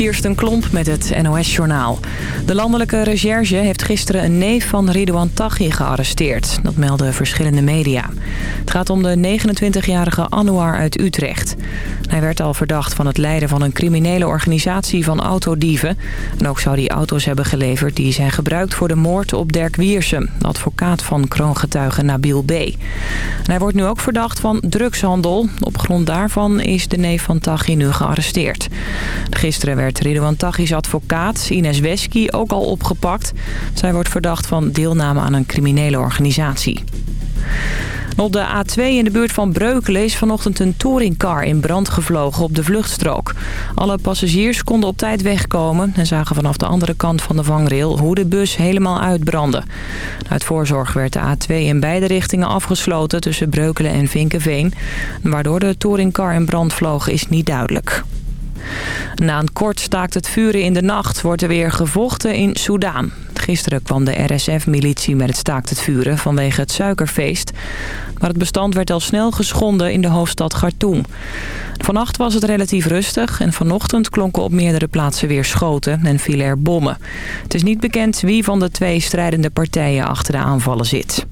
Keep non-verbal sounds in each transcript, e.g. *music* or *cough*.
Kirsten Klomp met het NOS-journaal. De landelijke recherche heeft gisteren een neef van Ridouan Taghi gearresteerd. Dat melden verschillende media. Het gaat om de 29-jarige Anouar uit Utrecht. Hij werd al verdacht van het leiden van een criminele organisatie van autodieven. En ook zou hij auto's hebben geleverd die zijn gebruikt voor de moord op Dirk Wiersum... advocaat van kroongetuige Nabil B. Hij wordt nu ook verdacht van drugshandel. Op grond daarvan is de neef van Taghi nu gearresteerd. Gisteren werd Ridouan Taghi's advocaat Ines Wesky ook al opgepakt. Zij wordt verdacht van deelname aan een criminele organisatie. Op de A2 in de buurt van Breukelen is vanochtend een touringcar in brand gevlogen op de vluchtstrook. Alle passagiers konden op tijd wegkomen en zagen vanaf de andere kant van de vangrail hoe de bus helemaal uitbrandde. Uit voorzorg werd de A2 in beide richtingen afgesloten tussen Breukelen en Vinkenveen. Waardoor de touringcar in brand vloog is niet duidelijk. Na een kort staakt het vuren in de nacht wordt er weer gevochten in Soudaan. Gisteren kwam de RSF-militie met het staakt het vuren vanwege het suikerfeest. Maar het bestand werd al snel geschonden in de hoofdstad Khartoum. Vannacht was het relatief rustig en vanochtend klonken op meerdere plaatsen weer schoten en vielen er bommen. Het is niet bekend wie van de twee strijdende partijen achter de aanvallen zit.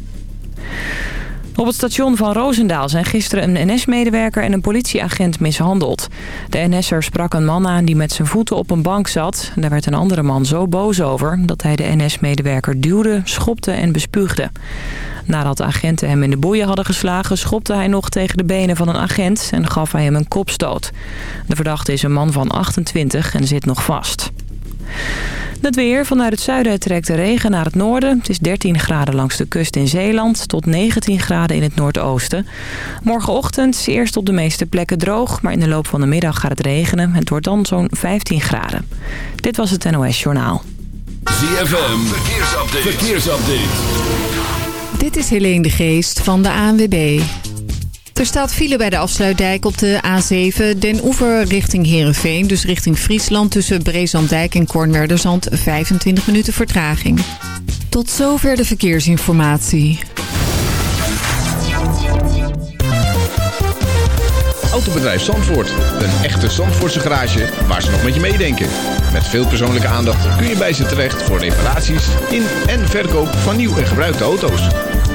Op het station van Roosendaal zijn gisteren een NS-medewerker en een politieagent mishandeld. De NS'er sprak een man aan die met zijn voeten op een bank zat. Daar werd een andere man zo boos over dat hij de NS-medewerker duwde, schopte en bespuugde. Nadat de agenten hem in de boeien hadden geslagen... schopte hij nog tegen de benen van een agent en gaf hij hem een kopstoot. De verdachte is een man van 28 en zit nog vast. Het weer. Vanuit het zuiden trekt de regen naar het noorden. Het is 13 graden langs de kust in Zeeland tot 19 graden in het noordoosten. Morgenochtend eerst op de meeste plekken droog, maar in de loop van de middag gaat het regenen. Het wordt dan zo'n 15 graden. Dit was het NOS Journaal. ZFM. Verkeersupdate. Verkeersupdate. Dit is Helene de Geest van de ANWB. Er staat file bij de afsluitdijk op de A7 Den Oever richting Heerenveen. Dus richting Friesland tussen Brezandijk en Kornwerderzand 25 minuten vertraging. Tot zover de verkeersinformatie. Autobedrijf Zandvoort. Een echte Zandvoortse garage waar ze nog met je meedenken. Met veel persoonlijke aandacht kun je bij ze terecht voor reparaties in en verkoop van nieuw en gebruikte auto's.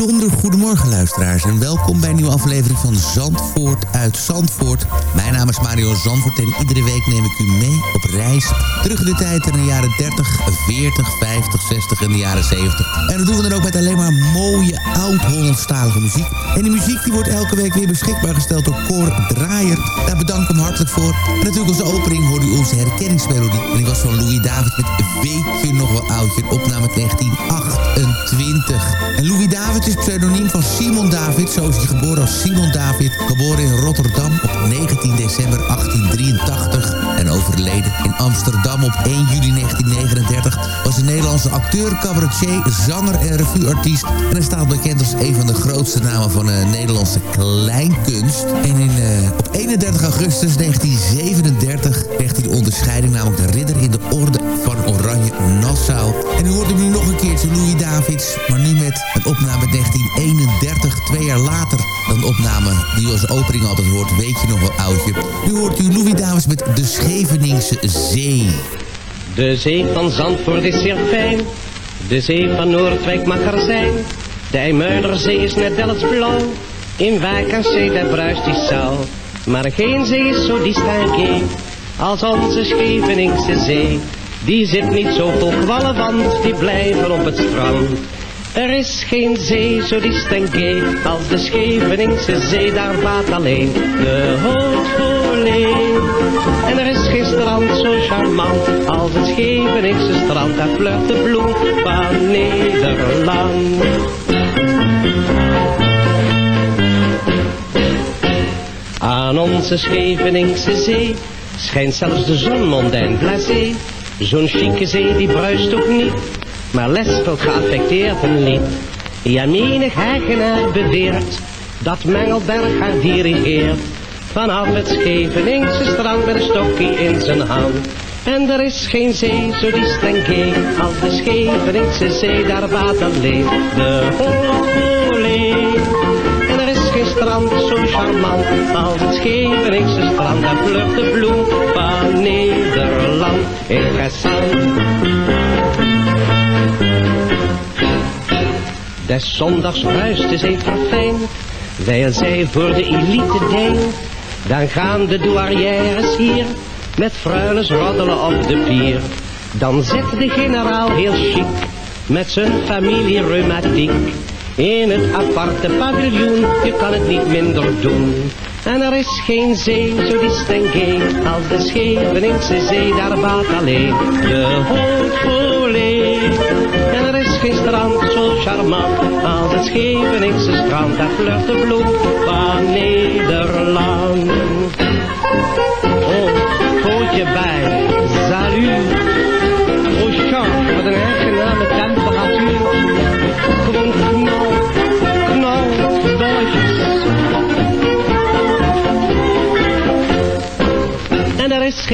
goedemorgen luisteraars en welkom bij een nieuwe aflevering van Zandvoort uit Zandvoort. Mijn naam is Mario Zandvoort en iedere week neem ik u mee op reis terug in de tijd in de jaren 30, 40, 50, 60 en de jaren 70. En dat doen we dan ook met alleen maar mooie oud-Hollandstalige muziek. En die muziek die wordt elke week weer beschikbaar gesteld door Cor Draaier. Daar bedank ik hem hartelijk voor. En natuurlijk als opening hoorde u onze herkenningsmelodie. En die was van Louis David met Weet je nog wel oudje, opname uit 1928. En Louis David is pseudoniem van Simon David. Zo is hij geboren als Simon David. Geboren in Rotterdam op 19 december 1883. En overleden in Amsterdam op 1 juli 1939. Was een Nederlandse acteur, cabaretier, zanger en revueartiest. En hij staat bekend als een van de grootste namen van de Nederlandse kleinkunst. En in, eh, op 31 augustus 1937 kreeg hij de onderscheiding, namelijk de ridder in de orde van Oranje Nassau. En u hoort hem nu nog een keertje, Louis Davids. Maar nu met een opname uit 1931, twee jaar later. Dan de opname die als opening altijd hoort, weet je nog wel oudje. Nu hoort u Louis Davids met De Scheveningse Zee. De zee van Zandvoort is zeer fijn. De zee van Noordwijk mag er zijn. De IJmuiderzee is net Delfts blauw. In Wijk en Zee daar bruist die zaal. Maar geen zee is zo distingué als onze Scheveningse zee. Die zit niet zo vol kwallen, want die blijven op het strand. Er is geen zee zo distingué als de Scheveningse zee, daar baat alleen de En er is strand zo charmant als het Scheveningse strand, daar flirt de bloem van Nederland. Aan onze Scheveningse zee schijnt zelfs de zon mondain blasé. Zo'n chique zee die bruist ook niet, maar lespelt geaffecteerd een lied. Ja, menig hegenaar beweert, dat Mengelberg haar dirigeert. Vanaf het Scheveningse strand met een stokje in zijn hand. En er is geen zee zo die streng als de Scheveningse zee, daar baat alleen de Hollandvoorlee. En er is geen strand zo charmant als het Scheveningse strand, daar vlucht de bloem van Nederland. Interessant. Des zondags ruist de zee verfijnd, wijl zij voor de elite denkt. Dan gaan de douarières hier met fruiles roddelen op de pier. Dan zit de generaal heel chic met zijn familie reumatiek. In het aparte paviljoen, je kan het niet minder doen. En er is geen zee zo distingué als de Scheveningse zee, daar baat alleen de hoofdvolee. En er is geen strand zo charmant als het Scheveningse strand, daar flirt de bloem van Nederland.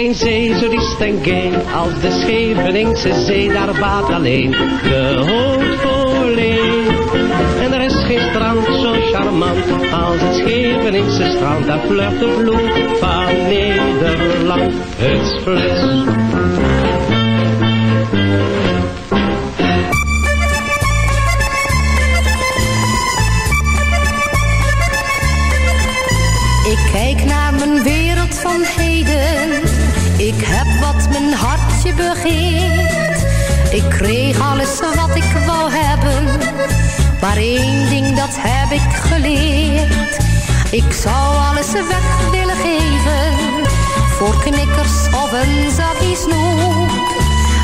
Geen zee zo distingué als de Scheveningse zee, daar baat alleen de hoofdvoorlee. En er is geen strand zo charmant als het Scheveningse strand, daar flirt de bloem van Nederland. Het fles. Kreeg alles wat ik wou hebben. Maar één ding dat heb ik geleerd. Ik zou alles weg willen geven. Voor knikkers of een zakje snoep.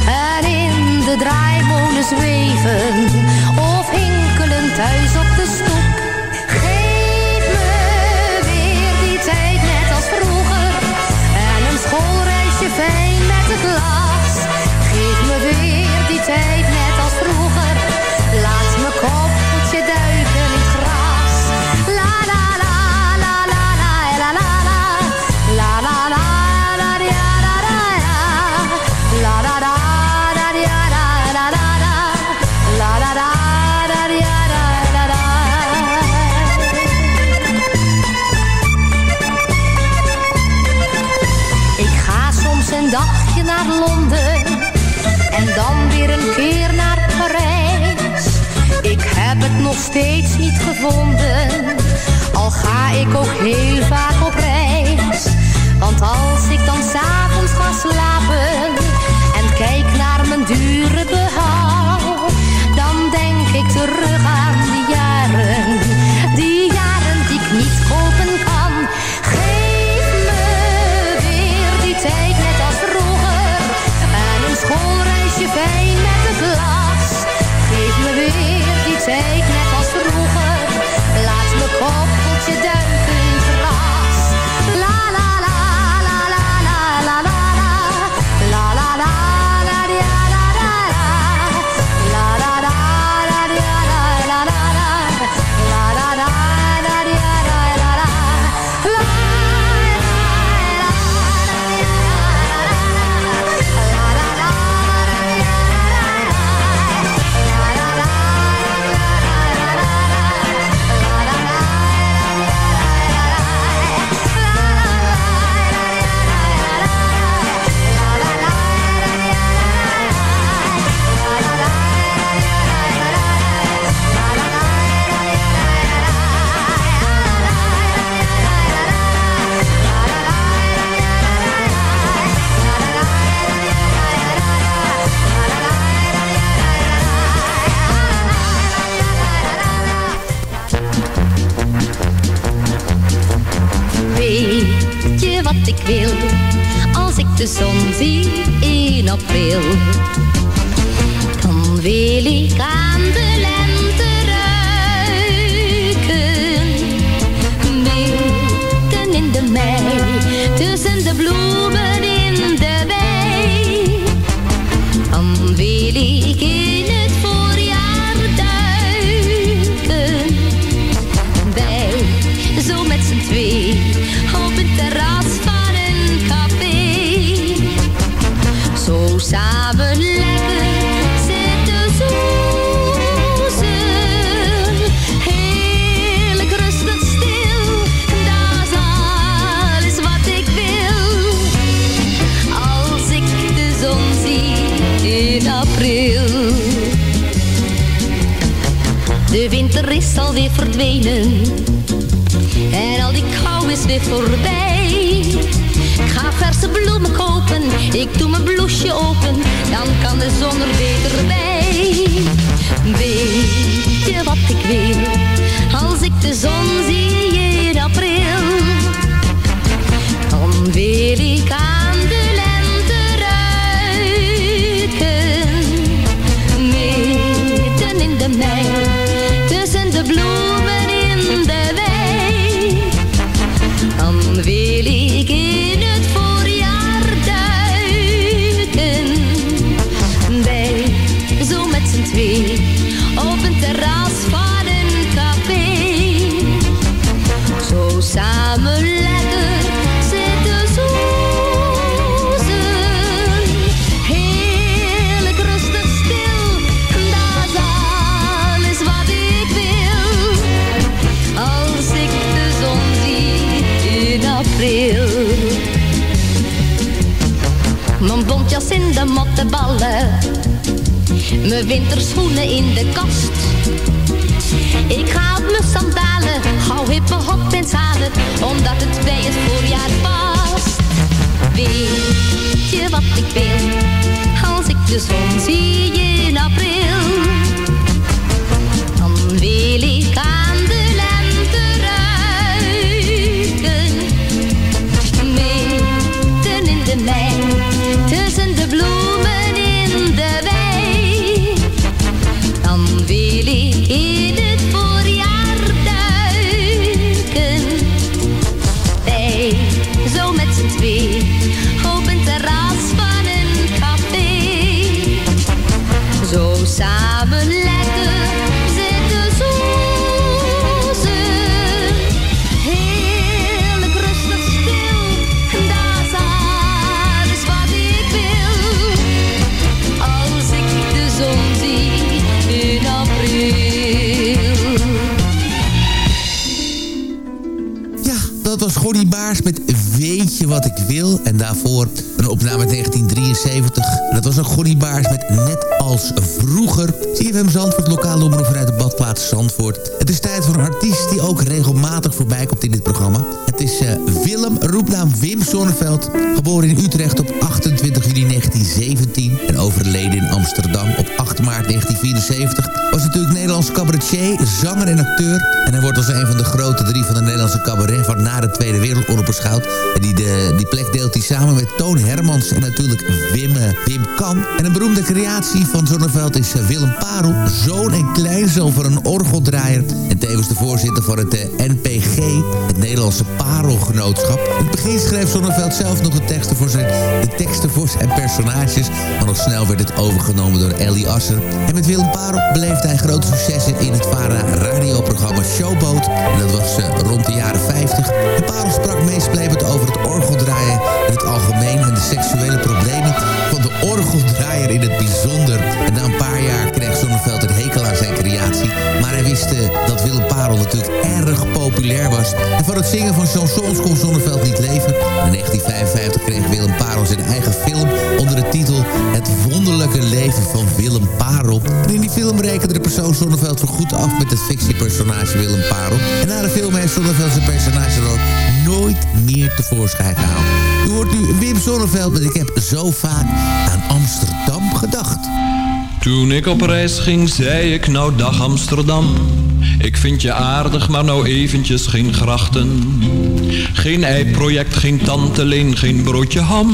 En in de draaimolen zweven. Of hinkelen thuis op de stoep. Geef me weer die tijd net als vroeger. En een schoolreisje fijn met het glas. Tijd net als vroeger. Laat me koppeltje steeds niet gevonden, al ga ik ook heel vaak op reis. Want als ik dan s'avonds ga slapen en kijk naar mijn dure behaal, dan denk ik terug aan de zon zie in april. Dan wil ik aan de lente ruiken. Midden in de mei, tussen de bloemen Mijn winterschoenen in de kast. Ik ga op mijn sandalen, gauw hippe hotpins halen, omdat het bij het voorjaar past. Weet je wat ik wil, als ik de zon zie in april? Dan wil ik aan wat ik wil. En daarvoor een opname 1973. En dat was een Gonnie Baars met Net als vroeger. CFM Zandvoort, lokale omroep vanuit de badplaats Zandvoort. Het is tijd voor een artiest die ook regelmatig voorbij komt in dit programma. Het is uh, Willem, roepnaam Wim Sonneveld. Geboren in Utrecht op 28 juli 1917 en overleden in Amsterdam op 8 maart 1974. Was natuurlijk Nederlands cabaretier, zanger en acteur. En hij wordt als een van de grote drie van de Nederlandse cabaret van na de Tweede Wereldoorlog beschouwd. En die, de, die plek deelt hij samen met Toon Hermans en natuurlijk Wim, uh, Wim Kan. En een beroemde creatie van Zonneveld is uh, Willem Parel, zoon en kleinzoon van een orgeldraaier. En tevens de voorzitter van het NPG, het Nederlandse Parelgenootschap. In het begin schreef Zonneveld zelf nog de teksten voor zijn, de teksten voor personages. Maar nog snel werd het overgenomen door Ellie Asser. En met Willem Parel beleefde hij grote successen in het VARA radioprogramma Showboat. En dat was uh, rond de jaren 50. En Parel sprak meesplepend over het orgeldraaien in het algemeen... en de seksuele problemen van de orgeldraaier in het bijzonder. En na een paar jaar kreeg Zonneveld creatie. Maar hij wist uh, dat Willem Parel natuurlijk erg populair was. En van het zingen van chansons kon Zonneveld niet leven. In 1955 kreeg Willem Parel zijn eigen film onder de titel Het wonderlijke leven van Willem Parel. En in die film rekende de persoon Zonneveld goed af met het fictiepersonage Willem Parel. En na de film heeft Zonneveld zijn personage dan nooit meer tevoorschijn gehaald. U hoort nu Wim Zonneveld met Ik heb zo vaak aan Amsterdam gedacht. Toen ik op reis ging, zei ik nou dag Amsterdam. Ik vind je aardig, maar nou eventjes geen grachten. Geen ei-project, geen tante geen broodje ham.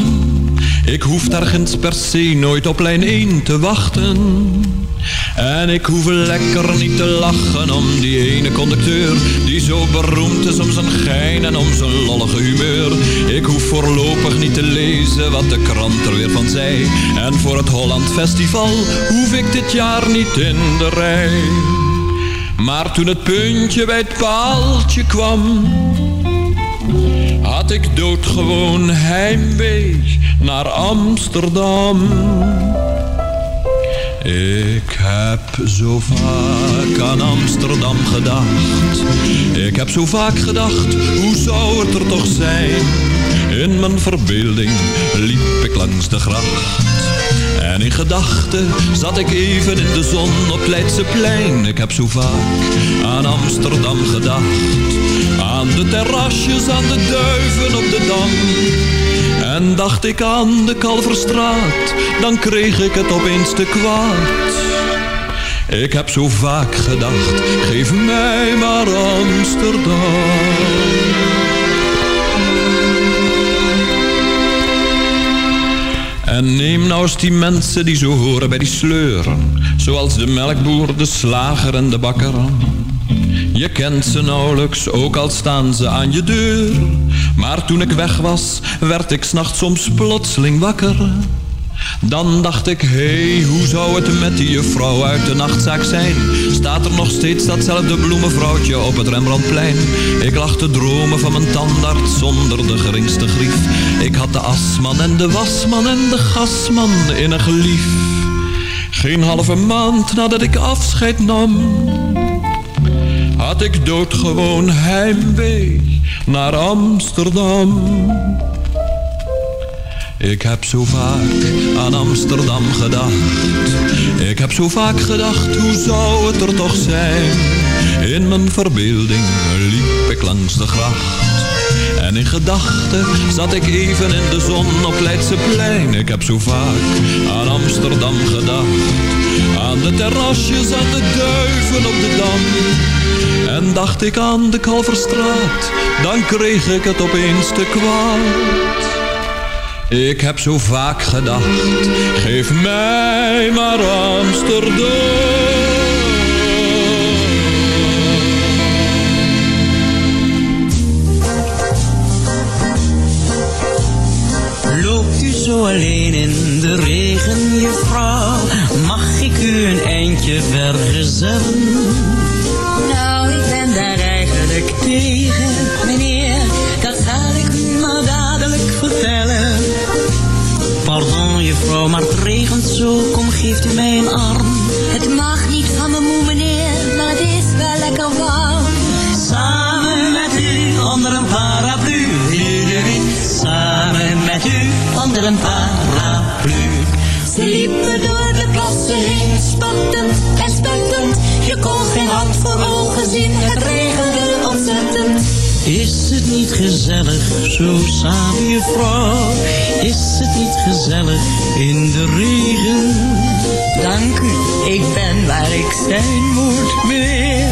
Ik hoef nergens per se nooit op lijn 1 te wachten. En ik hoef lekker niet te lachen om die ene conducteur Die zo beroemd is om zijn gein en om zijn lollige humeur. Ik hoef voorlopig niet te lezen wat de krant er weer van zei. En voor het Holland Festival hoef ik dit jaar niet in de rij. Maar toen het puntje bij het paaltje kwam Had ik doodgewoon heimwee naar Amsterdam ik heb zo vaak aan Amsterdam gedacht. Ik heb zo vaak gedacht, hoe zou het er toch zijn? In mijn verbeelding liep ik langs de gracht. En in gedachten zat ik even in de zon op Leidseplein. Ik heb zo vaak aan Amsterdam gedacht. Aan de terrasjes, aan de duiven op de dam. En dacht ik aan de Kalverstraat, dan kreeg ik het opeens te kwaad. Ik heb zo vaak gedacht, geef mij maar Amsterdam. En neem nou eens die mensen die zo horen bij die sleuren. Zoals de melkboer, de slager en de bakker. Je kent ze nauwelijks, ook al staan ze aan je deur. Maar toen ik weg was, werd ik s'nachts soms plotseling wakker. Dan dacht ik, hé, hey, hoe zou het met die juffrouw uit de nachtzaak zijn? Staat er nog steeds datzelfde bloemenvrouwtje op het Rembrandtplein? Ik lag te dromen van mijn tandarts zonder de geringste grief. Ik had de asman en de wasman en de gasman in een gelief. Geen halve maand nadat ik afscheid nam had ik doodgewoon heimwee naar Amsterdam. Ik heb zo vaak aan Amsterdam gedacht. Ik heb zo vaak gedacht, hoe zou het er toch zijn? In mijn verbeelding liep ik langs de gracht. En in gedachten zat ik even in de zon op Leidseplein. Ik heb zo vaak aan Amsterdam gedacht. Aan de terrasjes, aan de duiven op de Dam. En dacht ik aan de Kalverstraat, dan kreeg ik het opeens te kwaad. Ik heb zo vaak gedacht, geef mij maar Amsterdam. Loopt u zo alleen in de regen, juffrouw? Mag ik u een eindje vergezellen? Nou, ik ben daar eigenlijk tegen, meneer. Juffrouw, maar het regent zo. Kom, geeft u mij een arm. Het mag niet van me moe, meneer, maar het is wel lekker warm. Samen met u onder een paraplu. Samen met u onder een paraplu. Ze liepen door de plassen heen, spattend en spettend. Je kon geen hand voor ogen zien, het ontzettend. Is het niet gezellig, zo samen juffrouw? Is het niet gezellig in de regen? Dank u, ik ben waar ik zijn moet, meneer.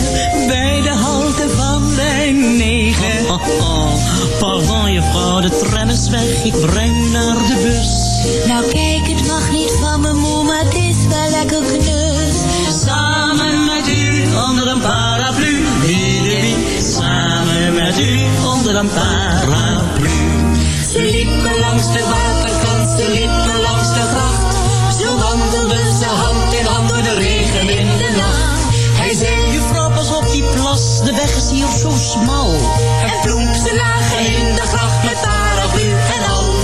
Bij de halte van lijn 9. Oh, oh, oh. Pardon juffrouw, de tram is weg, ik breng naar de bus. Nou kijk, het mag niet van me moe, maar het is wel lekker knus. Ze liepen langs de waterkant, ze liepen langs de gracht. Zo wandelden ze hand in hand door de regen in de nacht. Hij zei, juffrouw, pas op die plas, de weg is hier zo smal. En ploemp, ze lagen in de gracht met paraplu en al.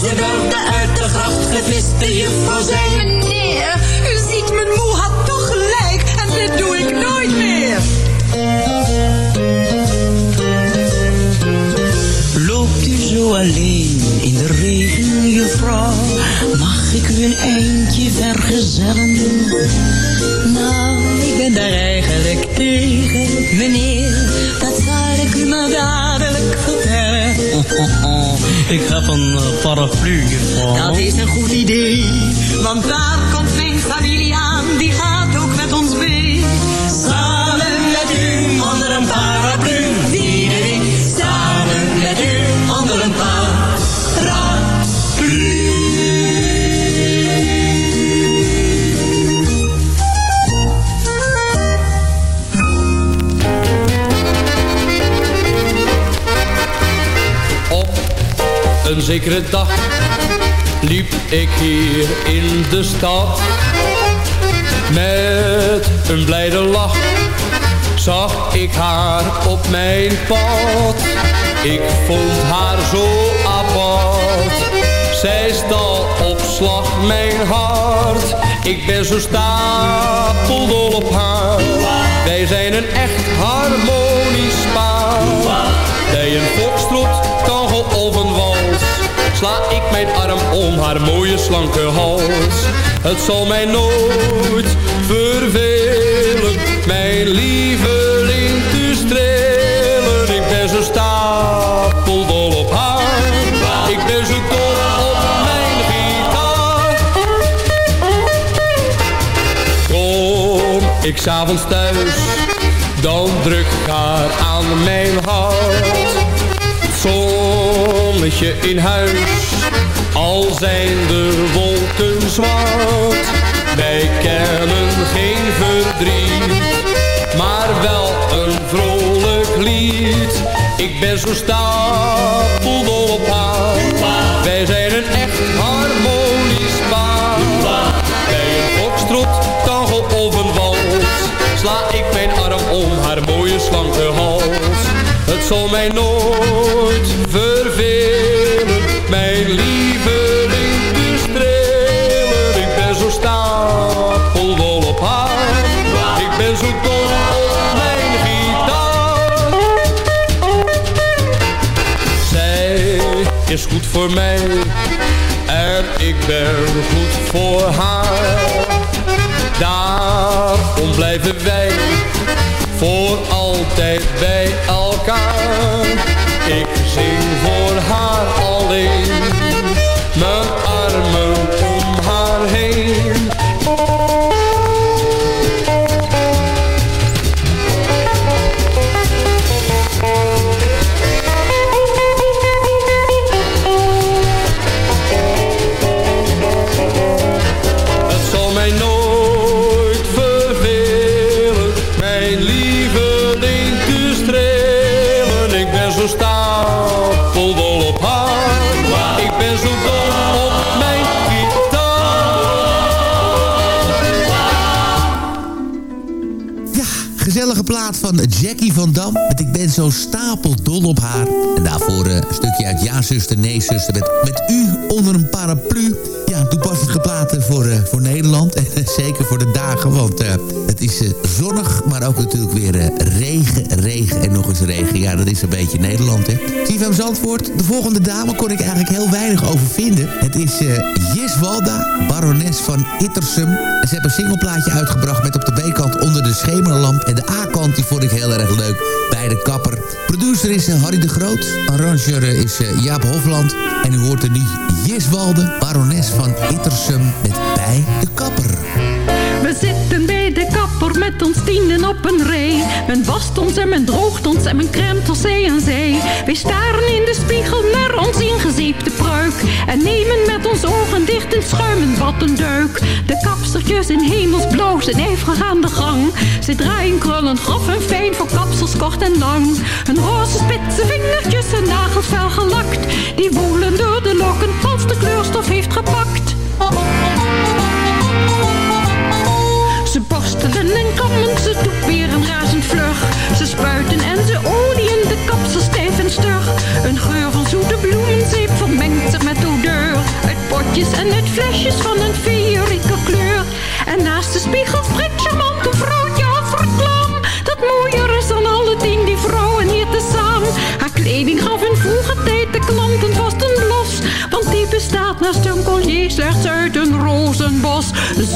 Ze werden uit de gracht gevist, de juffrouw zei, een eindje vergezellen? Nou, ik ben daar eigenlijk tegen, meneer. Dat zal ik u maar dadelijk vertellen. Oh, oh, oh. Ik heb een uh, paraplu. Dat is een goed idee, want daar komt mijn familie aan. Die gaat zekere dag liep ik hier in de stad. Met een blijde lach zag ik haar op mijn pad. Ik vond haar zo apart. Zij stal op slag mijn hart. Ik ben zo stapeldol op haar. Wij zijn een echt harmonisch paar. Bij een foxtrot, Sla ik mijn arm om haar mooie slanke hals. Het zal mij nooit vervelen, mijn lieveling te strelen. Ik ben zo stapeldol op haar. Ik ben zo dol op mijn gitaar. Kom ik s'avonds thuis, dan druk haar aan mijn hart. Zonnetje in huis, al zijn de wolken zwart. Wij kennen geen verdriet, maar wel een vrolijk lied. Ik ben zo stapeldol op haar, wij zijn een echt harmonisch paar. Bij een foxtrot, tango of een wals, sla ik mijn arm om haar mooie slanke hals. Het zal mij nooit mij en ik ben goed voor haar. Daarom blijven wij voor altijd bij elkaar. Ik zing voor haar alleen, zo stapeldol op haar. En daarvoor eh, een stukje uit Ja, zuster, nee, zuster. Met, met u onder een paraplu. Ja, toepasselijke platen voor, eh, voor Nederland. En *laughs* zeker voor de dagen, want eh, is zonnig. Maar ook natuurlijk weer eh, regen, regen en nog eens regen. Ja, dat is een beetje Nederland, hè. CFM Zandvoort, de volgende dame kon ik eigenlijk heel weinig over vinden. Het is eh Jis Walda, barones van Ittersum. Ze hebben een singleplaatje uitgebracht met op de B-kant Onder de Schemerlamp. En de A-kant, die vond ik heel erg leuk, bij de kapper. Producer is eh, Harry de Groot. Arranger is Jaap Hofland. En u hoort er nu Jis Walde, barones van Ittersum met Bij de Kapper. Met ons tienden op een rij. Men wast ons en men droogt ons en men kremt ons zij en zij. Wij staren in de spiegel naar ons ingezeepte pruik. En nemen met ons ogen dicht in schuimen wat een duik. De kapstertjes in hemelsblauw zijn ijverig aan de gang. Ze draaien krullen grof en fijn voor kapsels kort en lang. Hun roze spitse vingertjes en nagels fel gelakt. Die woelen door de lokken als de kleurstof heeft gepakt. En kammen, ze toeperen razend vlug. Ze spuiten en ze olieën de kapsel stijf en stug. Een geur van zoete bloemenzeep vermengt zich met odeur. Uit potjes en uit flesjes van een feerieke kleur. En naast de spiegel spreekt charmant een vrouwtje af reclam. Dat mooier is dan alle tien die vrouwen hier te samen. Haar kleding gaf in vroege tijd de klanten vast een blos. Want die bestaat naast een collier slechts uit een rozenbos.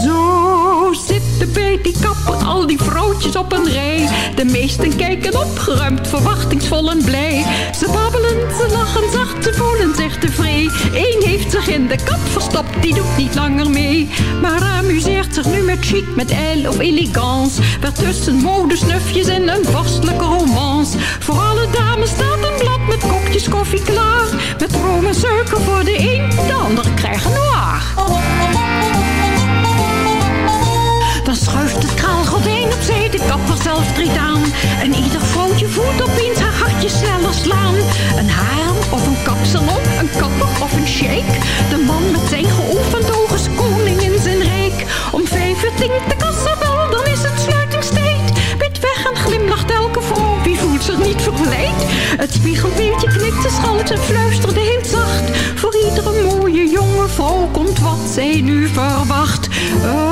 Zo zitten bij die kapper al die vrouwtjes op een rij. De meesten kijken opgeruimd, verwachtingsvol en blij. Ze babbelen, ze lachen zacht, ze voelen zich tevreden. Eén heeft zich in de kap verstopt, die doet niet langer mee. Maar amuseert zich nu met chic, met el of elegance. Waartussen modesnufjes en een vorstelijke romance. Voor alle dames staat een blad met kopjes koffie klaar. Met room en suiker voor de een, de ander krijgen noir. Het kraalgordijn opzij, de kapper zelf treedt aan. En ieder vrouwtje voelt opeens haar hartje sneller slaan. Een harem of een shake. De man met zijn geoefend oog is koning in zijn rijk. Om vijf uur tinkt de kassa wel, dan is het sluitingstijd. Bid weg en glimlacht elke vrouw, wie voelt zich niet verleid? Het spiegelbeeldje knikt de schald en fluisterde heel zacht. Voor iedere mooie jonge vrouw komt wat zij nu verwacht. Is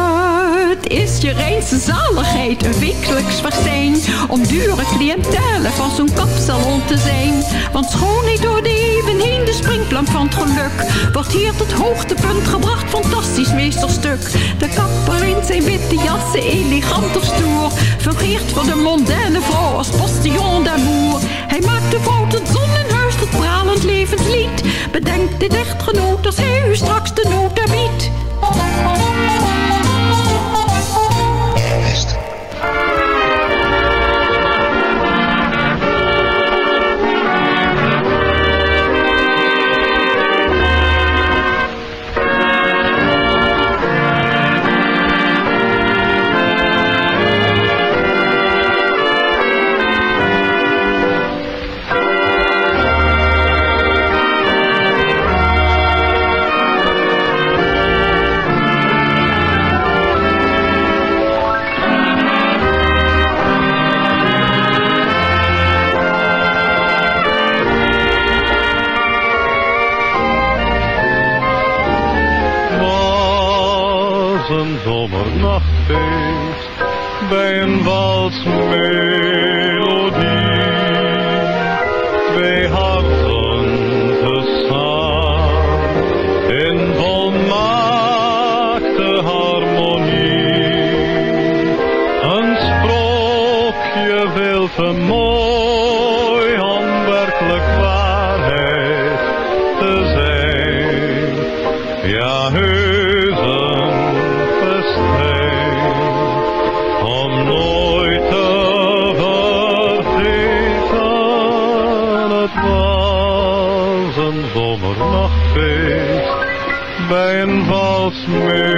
je reinste zaligheid, een wekelijks festijn. Om dure cliëntelen van zo'n kapsalon te zijn. Want schoonheid door de eeuwen heen, de springplank van het geluk. Wordt hier tot hoogtepunt gebracht, fantastisch meesterstuk. De kapper in zijn witte jassen, elegant of stoer. Fungeert voor de mondaine vrouw als postillon d'amour. Hij maakt de vrouw tot zon in huis, tot pralend levenslied. Bedenk dit echtgenoot als hij u straks de nota biedt. Te mooi om werkelijk waarheid te zijn. Ja, heus een om nooit te vergeten. Het was een zomernachtfeest bij een valsmelodie.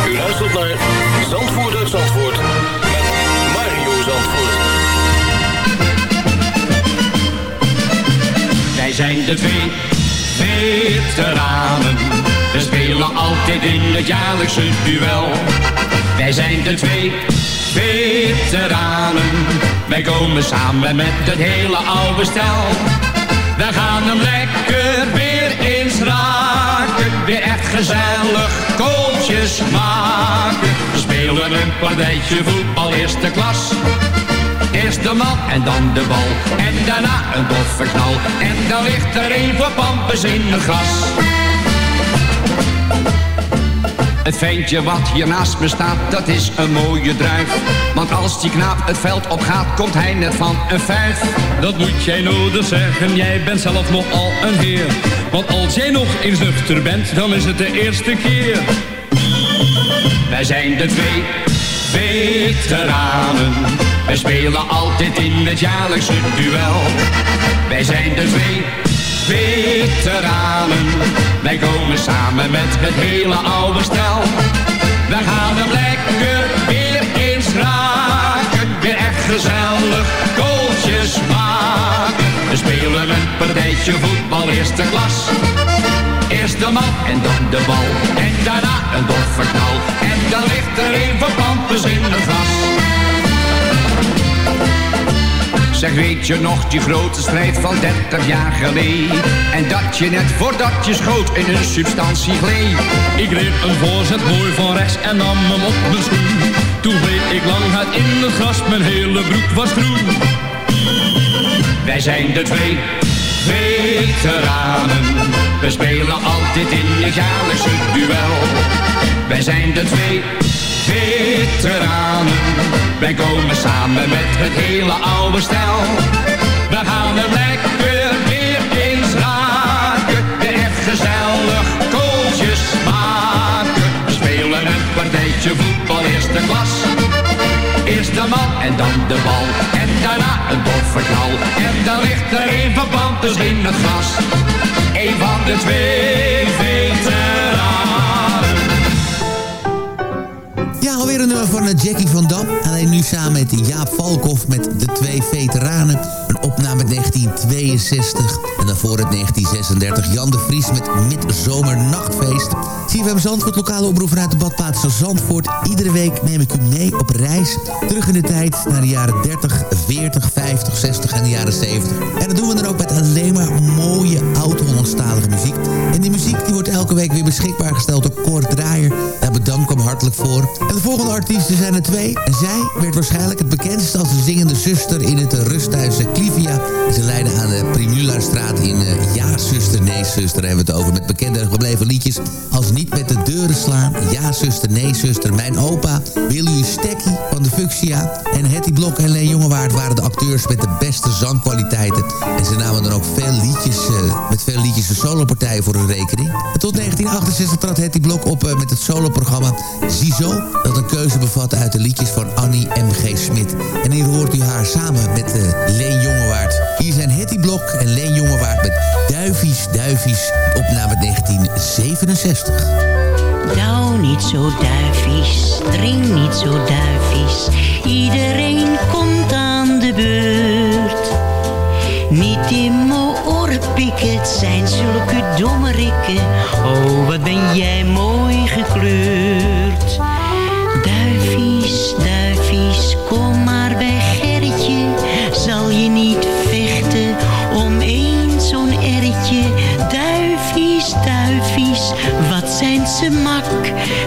U luistert naar Zandvoort uit Zandvoort met Mario Zandvoort. Wij zijn de twee veteranen. We spelen altijd in het jaarlijkse duel. Wij zijn de twee veteranen. Wij komen samen met het hele oude stel. We gaan hem lekker weer eens raken. Weer echt gezellig kooltjes maken. Spelen een partijtje voetbal eerste klas. Eerst de man en dan de bal. En daarna een doffe knal. En dan ligt er een voor pampers in het gras. Het ventje wat hier naast me staat, dat is een mooie druif. Want als die knaap het veld opgaat, komt hij net van een vijf. Dat moet jij nodig zeggen, jij bent zelf nogal een heer. Want als jij nog eens nuchter bent, dan is het de eerste keer. Wij zijn de twee veteranen. Wij spelen altijd in het jaarlijkse duel. Wij zijn de twee veteranen. Wij komen samen met het hele oude stel. We gaan hem lekker weer eens raken. Weer echt gezellig kooltjes maken. We spelen een partijtje voetbal eerste klas. Eerst de man en dan de bal. En daarna een doffe. En dan ligt er een pampers in het gras. Zeg, weet je nog die grote strijd van 30 jaar geleden? En dat je net voordat je schoot in een substantie gleed. Ik reed een voorzet mooi van rechts en nam hem op mijn schoen. Toen weet ik lang het in het gras, mijn hele broek was groen. Wij zijn de twee veteranen. We spelen altijd in het jaarlijkse duel. Wij zijn de twee veteranen. Wij komen samen met het hele oude stel. We gaan er lekker weer eens raken. Weer echt gezellig kooltjes maken. We spelen een partijtje voetbal eerste klas. Eerst de man en dan de bal. En daarna een doffe knal. En dan ligt er een van Pampers in het gras. Een van de twee veteranen. Ja, alweer een nummer van eh, Jackie van Dam. Alleen nu samen met Jaap Valkhoff met de twee veteranen. Opname uit 1962. En daarvoor het 1936 Jan de Vries met Midzomernachtfeest. CFM Zandvoort, lokale omroep vanuit de badplaats van Zandvoort. Iedere week neem ik u mee op reis. Terug in de tijd naar de jaren 30, 40, 50, 60 en de jaren 70. En dat doen we dan ook met alleen maar mooie oud-Hollandstalige muziek. En die muziek die wordt elke week weer beschikbaar gesteld door Kort Draaier. Daar bedank ik hem hartelijk voor. En de volgende artiesten zijn er twee. En zij werd waarschijnlijk het bekendst als de zingende zuster in het rusthuis Clivia. Ze leidde aan de Primulastraat in uh, Ja, zuster, nee, zuster hebben we het over. Met bekende gebleven liedjes als Niet met de deuren slaan. Ja, zuster, nee, zuster. Mijn opa, Willy Stekkie van de Fuxia. En Hetty Blok en Leen Jongewaard waren de acteurs met de beste zangkwaliteiten. En ze namen dan ook veel liedjes, uh, met veel liedjes de solopartijen voor hun rekening. En tot 1968 trad Hetty Blok op uh, met het soloprogramma Ziezo. Dat een keuze bevatte uit de liedjes van Annie M.G. Smit. En hier hoort u haar samen met Leen Hier zijn Hetty Blok en Leen Jongewaard met Duivies, Duivies, opname 1967. Nou niet zo duivies, drink niet zo duivies. Iedereen komt aan de beurt. Niet in mijn oren pikken, het zijn zulke domme rikken. Oh, wat ben jij mooi gekleurd.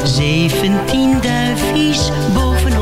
Zeventien duivies bovenop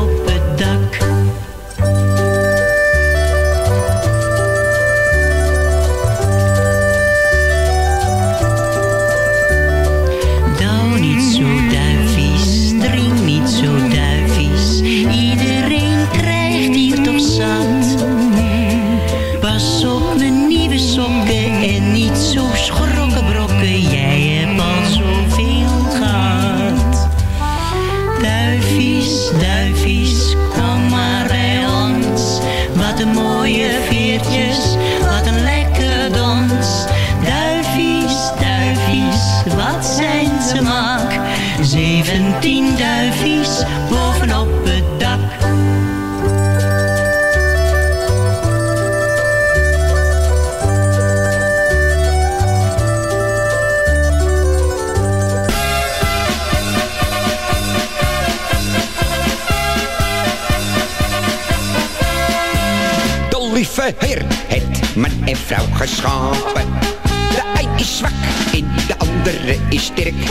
vrouw geschapen. De een is zwak en de andere is sterk.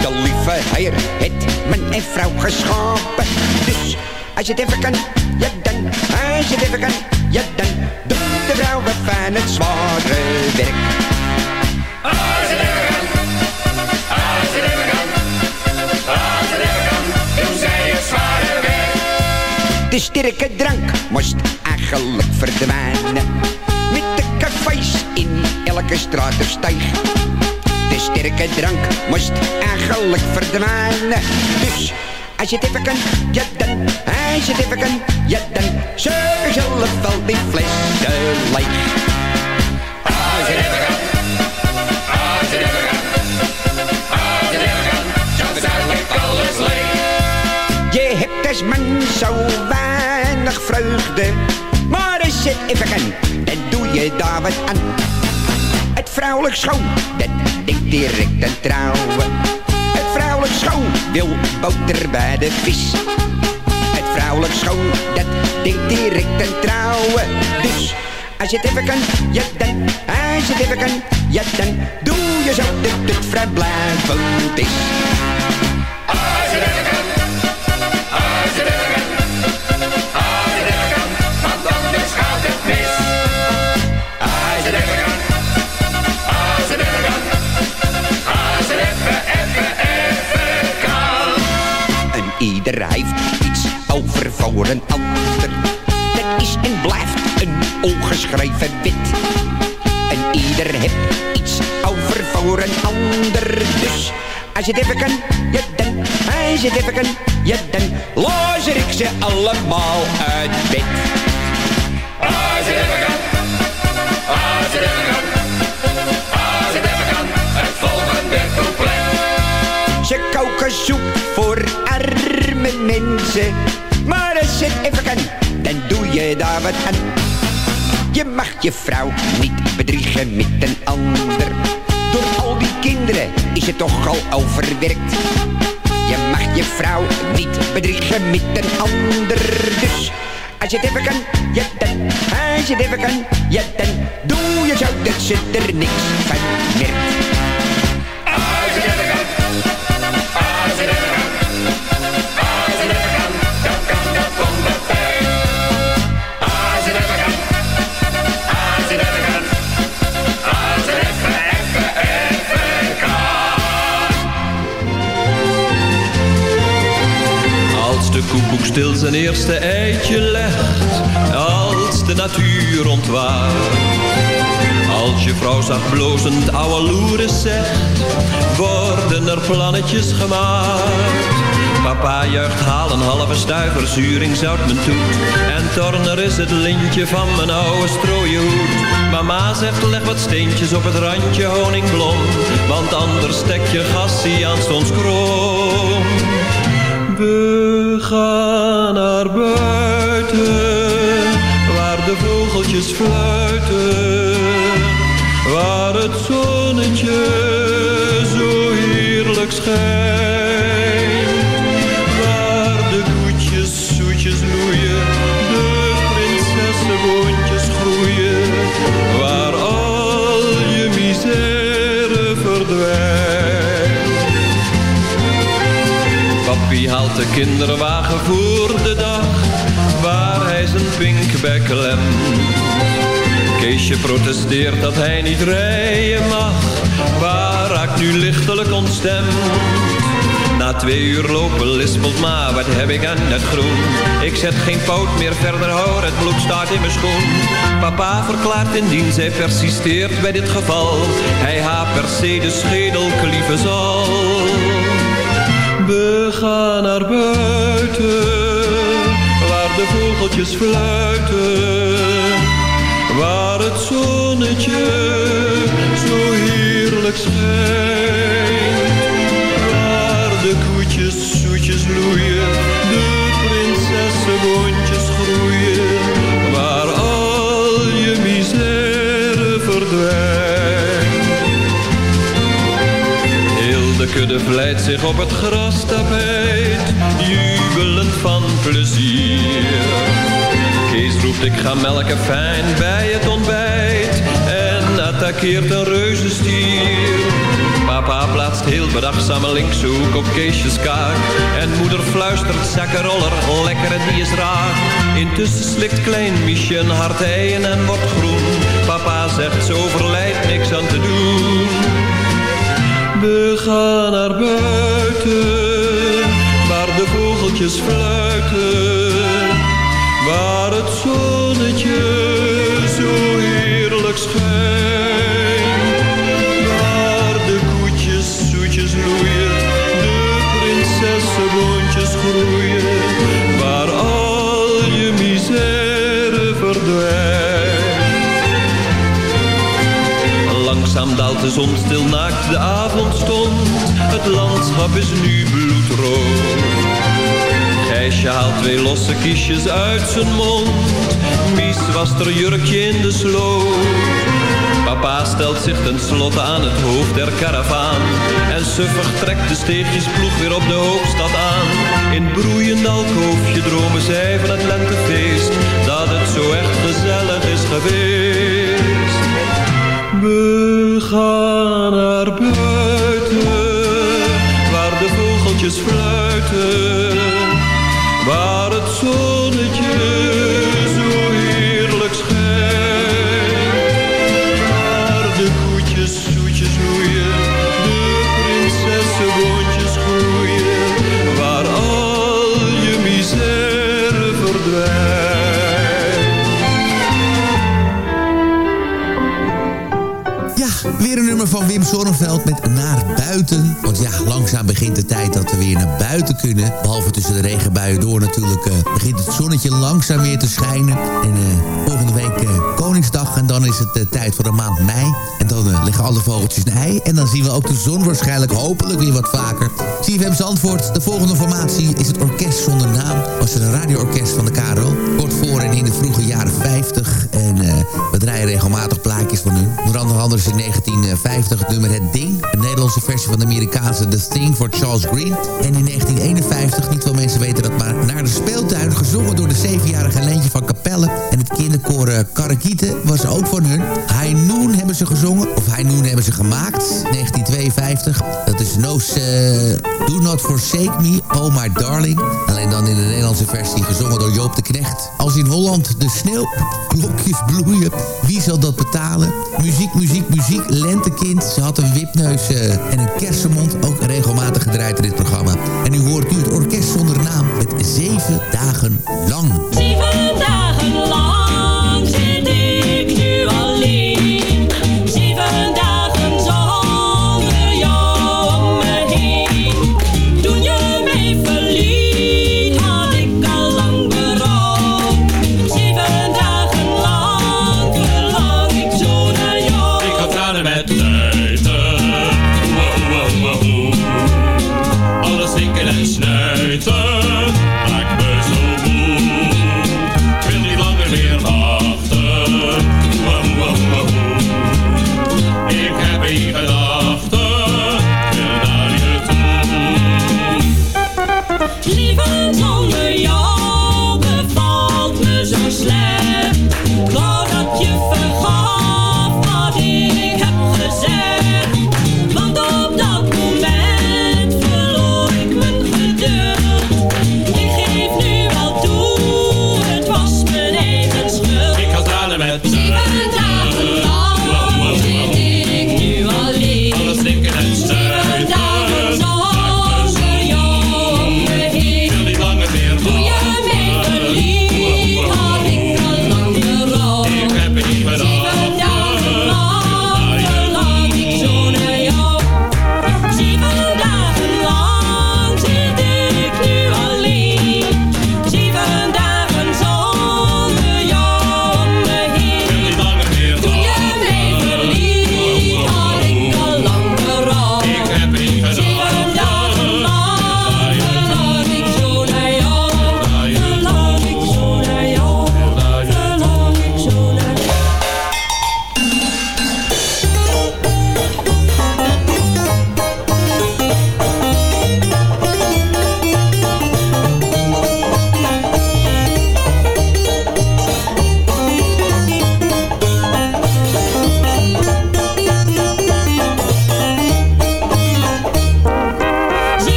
De lieve heer het man en vrouw geschapen. Dus als je het even kan, ja dan. Als je het even kan, ja dan. Doet de vrouwen van het zware werk. Als het even kan, als het even kan, als het even kan, zij het zware werk. De sterke drank moest eigenlijk verdwijnen. In elke straat of steeg. De sterke drank moest eigenlijk verdwijnen. Dus als je het even kan, ja dan. Als je het even kan, ja dan. Zorg zelf wel die flessen leeg. Als je het even kan, als je het even kan, als je het even kan, dan we alles leeg. Je hebt als man zo weinig vreugde. Het even kan, dan doe je daar wat aan. Het vrouwelijk schoon, dat denkt direct aan trouwen. Het vrouwelijk schoon wil boter bij de vis. Het vrouwelijk schoon, dat denkt direct aan trouwen. Dus als je het even kan, ja dan. Als je het even kan, ja dan. Doe je zo dat het vrijblijvend is. Ieder heeft iets over een ander. Dat is en blijft een ongeschreven wet. En ieder heeft iets over voor ander. Dus als je het even kan, ja dan. Als je het even kan, ja dan. Lozer ik ze allemaal uit bed. Als je het even kan, als je het even kan, als je het even kan, het volgende couplet. Ze koken soep voor Maar als je het even kan, dan doe je daar wat aan. Je mag je vrouw niet bedriegen met een ander. Door al die kinderen is het toch al overwerkt. Je mag je vrouw niet bedriegen met een ander. Dus als je het even kan, ja dan. Als je het even kan, ja dan. Doe je zo dat ze er niks van merkt. Als je het even kan, zijn eerste eitje legt, als de natuur ontwaart. Als je vrouw zacht blozend ouwe loeres zegt, worden er plannetjes gemaakt. Papa juicht haal een halve stuiver zuring zout mijn toet. En Torner is het lintje van mijn oude strooien hoed. Mama zegt leg wat steentjes op het randje honingblom. Want anders stek je gassie aan soms krom. We gaan naar buiten, waar de vogeltjes fluiten, waar het zonnetje zo heerlijk schijnt, waar de koetjes zoetjes loeien, de prinsessenboontjes groeien, waar al je misère verdwijnt. Papi haalt de kinderwagen voor de dag, waar hij zijn pinkbek klemt. Keesje protesteert dat hij niet rijden mag, waar raakt nu lichtelijk ontstemd. Na twee uur lopen lispelt ma, wat heb ik aan het groen? Ik zet geen poot meer verder, hoor, het bloed staat in mijn schoen. Papa verklaart indien zij persisteert bij dit geval, hij haar per se de schedel klieven zal. Gaan naar buiten, waar de vogeltjes fluiten, waar het zonnetje zo heerlijk schijnt, waar de koetjes zoetjes loeien, de prinsessenboontjes groeien, de vlijt zich op het grastapijt, jubelend van plezier. Kees roept ik ga melken fijn bij het ontbijt en attaqueert een reuzenstier. Papa plaatst heel bedachtzaam linkshoek op Keesjes kaak. En moeder fluistert zakkenroller, lekker en die is raar. Intussen slikt klein Miesje een eieren en wordt groen. Papa zegt zo verleidt niks aan te doen. We gaan naar buiten, waar de vogeltjes fluiten. Waar het zonnetje zo heerlijk schijnt. Waar de koetjes zoetjes loeien, de prinsessenboontjes groeien. Waar al je misère verdwijnt. Daalt de zon stil naakt, de avond stond. Het landschap is nu bloedrood. Gijsje haalt twee losse kiesjes uit zijn mond. Mies was er jurkje in de sloot. Papa stelt zich tenslotte aan het hoofd der karavaan. En suffig trekt de steegjes ploeg weer op de hoofdstad aan. In broeiend alkoofje dromen zij van het lentefeest. Dat het zo echt gezellig is geweest. We gaan naar buiten, waar de vogeltjes fluiten. Waar het zonnetje Sonneveld met Naar Buiten. Want ja, langzaam begint de tijd dat we weer naar buiten kunnen. Behalve tussen de regenbuien door natuurlijk eh, begint het zonnetje langzaam weer te schijnen. En eh, volgende week eh, En dan is het eh, tijd voor de maand mei. En dan eh, liggen alle vogeltjes een ei. En dan zien we ook de zon waarschijnlijk hopelijk weer wat vaker. CFM Zandvoort, de volgende formatie is het Orkest Zonder Naam. Was een radioorkest van de KRO. Kort voor en in de vroege jaren 50. En eh, we draaien regelmatig plaatjes van hun. Onder andere ze in 1950 het nummer Het Ding. Een Nederlandse versie van de Amerikaanse The Thing voor Charles Green. En in 1951, niet veel mensen weten dat, maar naar de speeltuin... gezongen door de zevenjarige Leentje van Capelle. En het kinderkoor uh, Was ook van hun. High Noon hebben ze gezongen. Of High Noon hebben ze gemaakt. 1952. Dat is No uh, Do Not Forsake Me, Oh My Darling. Alleen dan in de Nederlandse versie gezongen door Joop de Knecht. Als in Holland de sneeuwklokjes bloeien, wie zal dat betalen? Muziek, muziek, muziek, lentekind. Ze had een wipneus uh, en een kersenmond. Ook regelmatig gedraaid in dit programma. En u hoort nu het orkest zonder naam met zeven dagen lang. Zeven dagen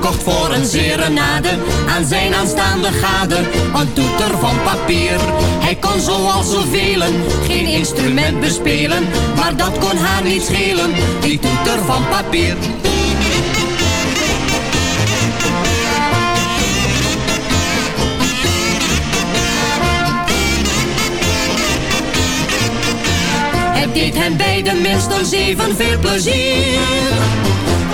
kocht voor een serenade aan zijn aanstaande gade een toeter van papier. Hij kon zoals zoveel geen instrument bespelen, maar dat kon haar niet schelen, die toeter van papier. Het deed hen beiden minstens even veel plezier.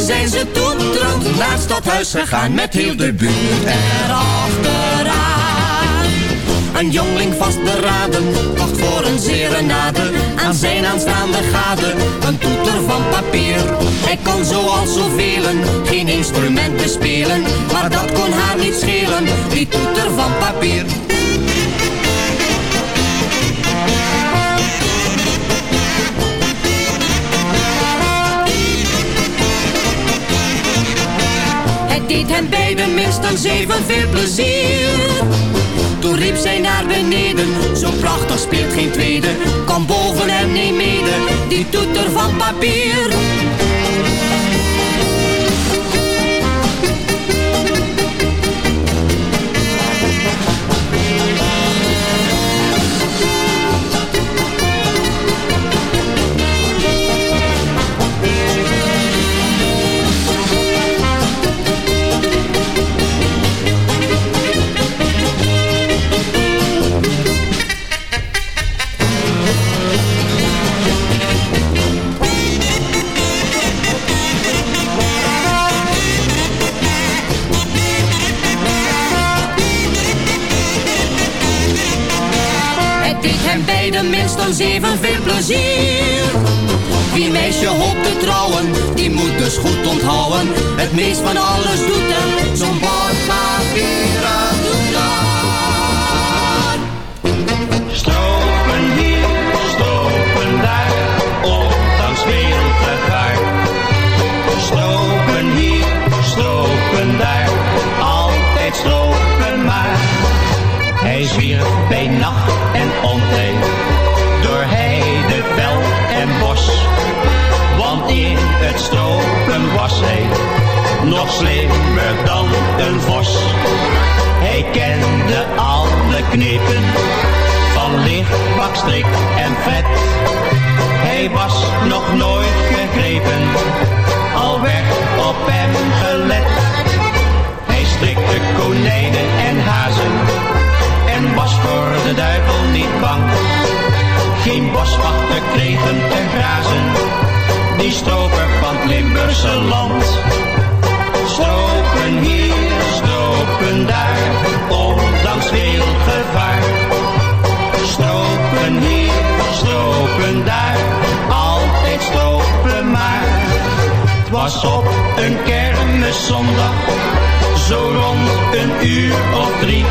Toen zijn ze toeterend naar het stadhuis gegaan met heel de buurt erachteraan. Een jongling vastberaden, kocht voor een serenade aan zijn aanstaande gade een toeter van papier. Hij kon zoals zoveel geen instrument bespelen, maar dat kon haar niet schelen, die toeter van papier. Deed hen beiden minstens even veel plezier. Toen riep zij naar beneden, zo prachtig speelt geen tweede. Kom boven en neem mede, die toeter van papier. Minstens evenveel plezier. Wie meisje hoopt te trouwen, die moet dus goed onthouden. Het meest van alles doet bakstrik en vet. Hij was nog nooit gegrepen, al werd op hem gelet. Hij strikte konijnen en hazen en was voor de duivel niet bang. Geen boswachter kreeg hem te grazen, die stroper van het Limburgse land. Stropen hier, stropen daar, ondanks veel gevaar. Was op een kermiszondag zo rond een uur of drie,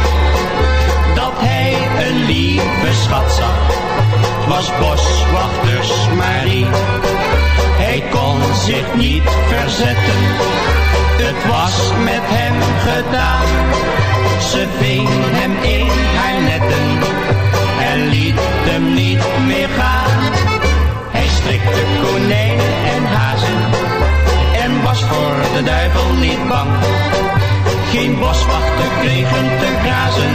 dat hij een lieve schat zag, was boswachters Marie. Hij kon zich niet verzetten, het was met hem gedaan. Ze ving hem in haar netten en liet hem niet meer gaan. Hij strikte de duivel niet bang. Geen boswachter kregen te grazen,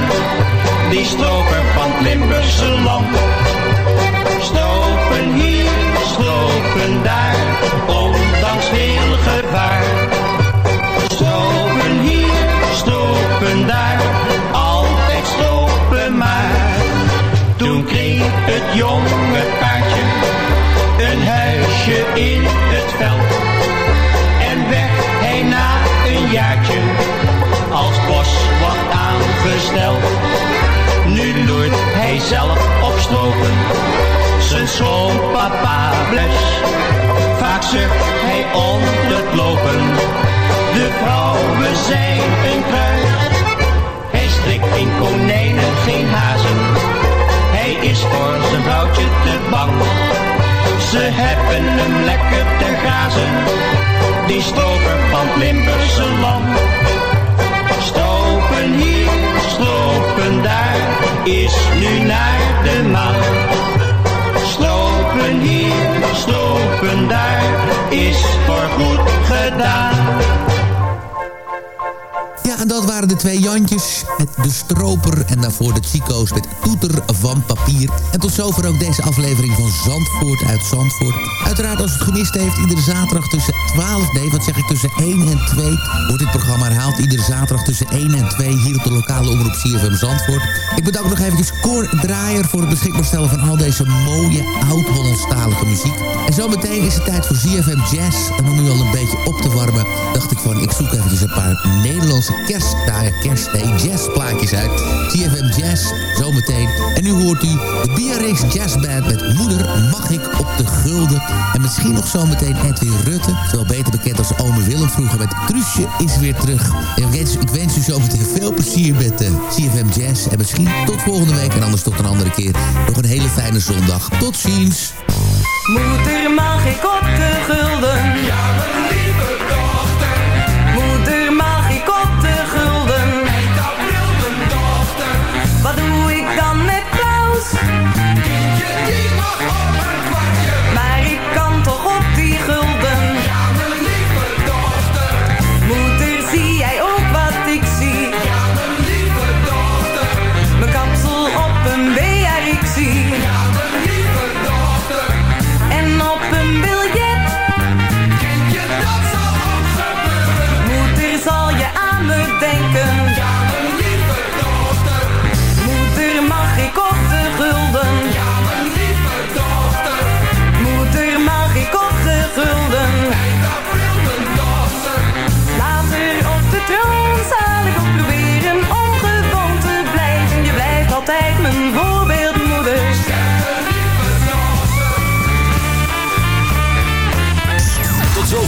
die stroper van het Limburgse land. Stropen hier, stropen daar, Nu loert hij zelf op stropen, zijn schoonpapa bles. Vaak zucht hij onder het lopen, de vrouwen zijn een kruis. Hij strikt geen konijnen, geen hazen, hij is voor zijn vrouwtje te bang. Ze hebben hem lekker te grazen, die stroper van Limburgse land. Stropen hier, stropen daar, is nu naar de maan. Stropen hier, stropen daar, is voor goed gedaan. En dat waren de twee Jantjes. Met de stroper en daarvoor de Chico's met toeter van papier. En tot zover ook deze aflevering van Zandvoort uit Zandvoort. Uiteraard als het gemist heeft, iedere zaterdag tussen 12, nee wat zeg ik, tussen 1 en 2... wordt dit programma herhaald iedere zaterdag tussen 1 en 2... hier op de lokale omroep CFM Zandvoort. Ik bedank nog eventjes Cor Draaier voor het beschikbaar stellen van al deze mooie oud-Hollandstalige muziek. En zometeen is het tijd voor CFM Jazz. En om nu al een beetje op te warmen, dacht ik van ik zoek eventjes een paar Nederlandse kerst, nou ja, kerst, nee, jazzplaatjes uit. CFM Jazz, zometeen. En nu hoort u de Biarritz Jazzband met Moeder mag ik op de gulden. En misschien nog zometeen Edwin Rutte, veel beter bekend als Ome Willem vroeger met Truusje is weer terug. En ik wens, ik wens u zometeen veel plezier met de CFM Jazz. En misschien tot volgende week en anders tot een andere keer. Nog een hele fijne zondag. Tot ziens. Moeder mag ik op de gulden?